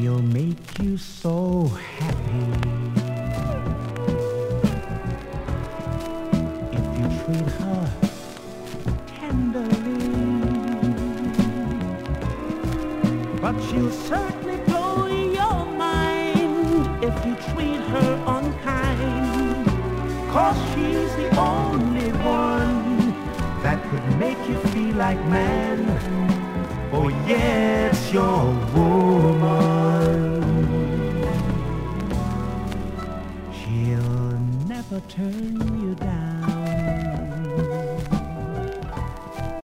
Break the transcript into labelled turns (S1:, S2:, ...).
S1: make you so happy. If you treat her tenderly. But she'll certainly blow your mind if you treat her unkind. Cause she's the only one that could make you feel like man. Oh yes, your woman. He'll never turn you down.